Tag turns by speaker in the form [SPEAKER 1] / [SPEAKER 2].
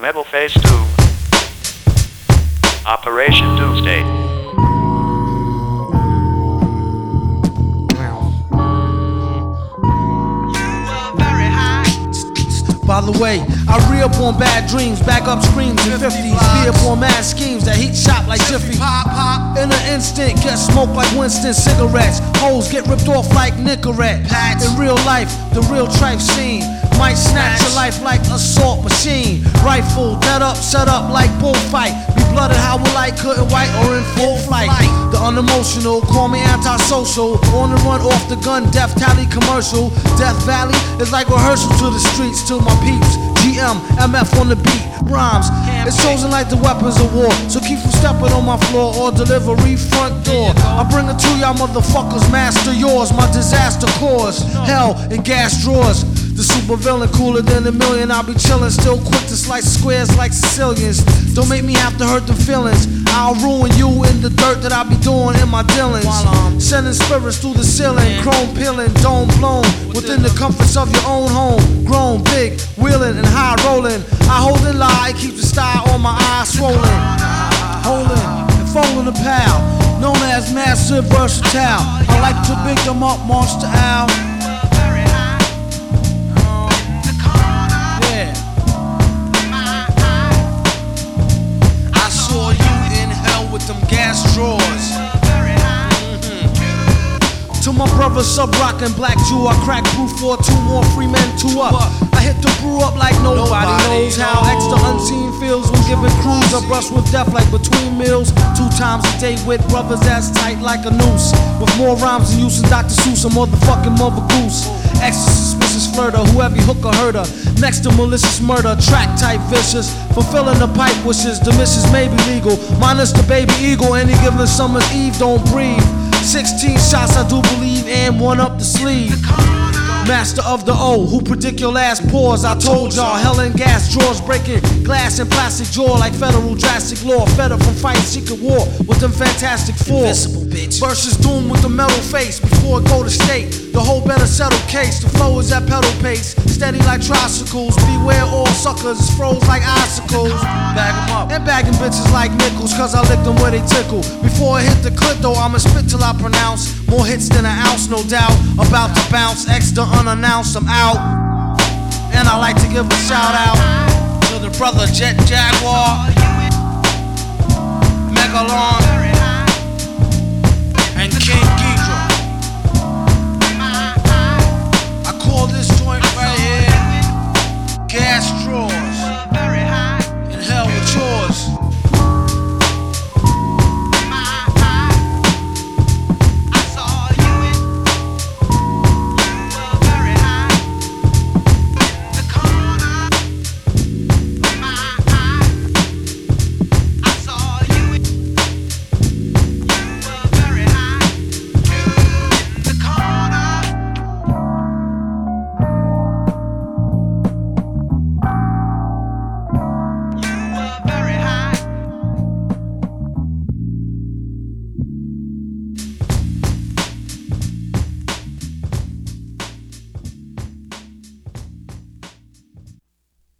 [SPEAKER 1] Metal Face 2. Operation Doomsday.
[SPEAKER 2] By the way, I re up on bad dreams, back up screams in 50s, be up on mad schemes that heat shop like Jiffy. Pop, pop. In an instant, get smoked like Winston cigarettes. Hoes get ripped off like Nicorette. In real life, the real trife scene. Might snatch your life like assault machine. Rifle, dead up, set up like bullfight. Be blooded how we like, couldn't white or in full flight. The unemotional, call me antisocial. On the run off the gun, death tally commercial. Death Valley is like rehearsal to the streets to my peeps. GM, MF on the beat, rhymes. It's chosen like the weapons of war. So keep from stepping on my floor or delivery front door. I bring it to y'all motherfuckers, master yours. My disaster cause hell and gas drawers. The super villain cooler than a million. I'll be chillin', still quick to slice squares like Sicilians. Don't make me have to hurt the feelings. I'll ruin you in the dirt that I be doing in my dealings. Sending spirits through the ceiling, chrome peeling, dome blown within the comforts of your own home. Grown, big, wheeling and high rolling. I hold and lie, keep the style on my eyes swollen. Holding and folding a pal, known as massive versatile. I like to big them up, monster owl. Brother sub rockin' black Jew, I crack brew for two more free men, two up. I hit the brew up like nobody, knows how extra unseen feels when giving crews a brush with death like between meals. Two times a day with brothers that's tight like a noose. With more rhymes than use than Dr. Seuss, a motherfucking mother goose. Extra suspicious flirter, whoever you hook or hurt her. Next to malicious murder, track type vicious. Fulfilling the pipe wishes, the missions may be legal. Minus the baby eagle, any given summer's eve, don't breathe. 16 shots, I do believe, and one up the sleeve. Master of the O, who predict your last pause. I told y'all, hell and gas drawers breaking glass and plastic jaw like federal drastic law. Fed up from fighting secret war with them fantastic four. Versus doom with the metal face before it go to state. The whole better settle case. The flow is at pedal pace, steady like tricycles. Beware all suckers, it's froze like icicles. Bag 'em up. And bagging bitches like nickels, cause I lick them where they tickle. Before I hit the clip though, I'ma spit till I pronounce. More hits than an ounce, no doubt. About to bounce, extra unannounced, I'm out. And I like to give a shout out to the brother Jet Jaguar,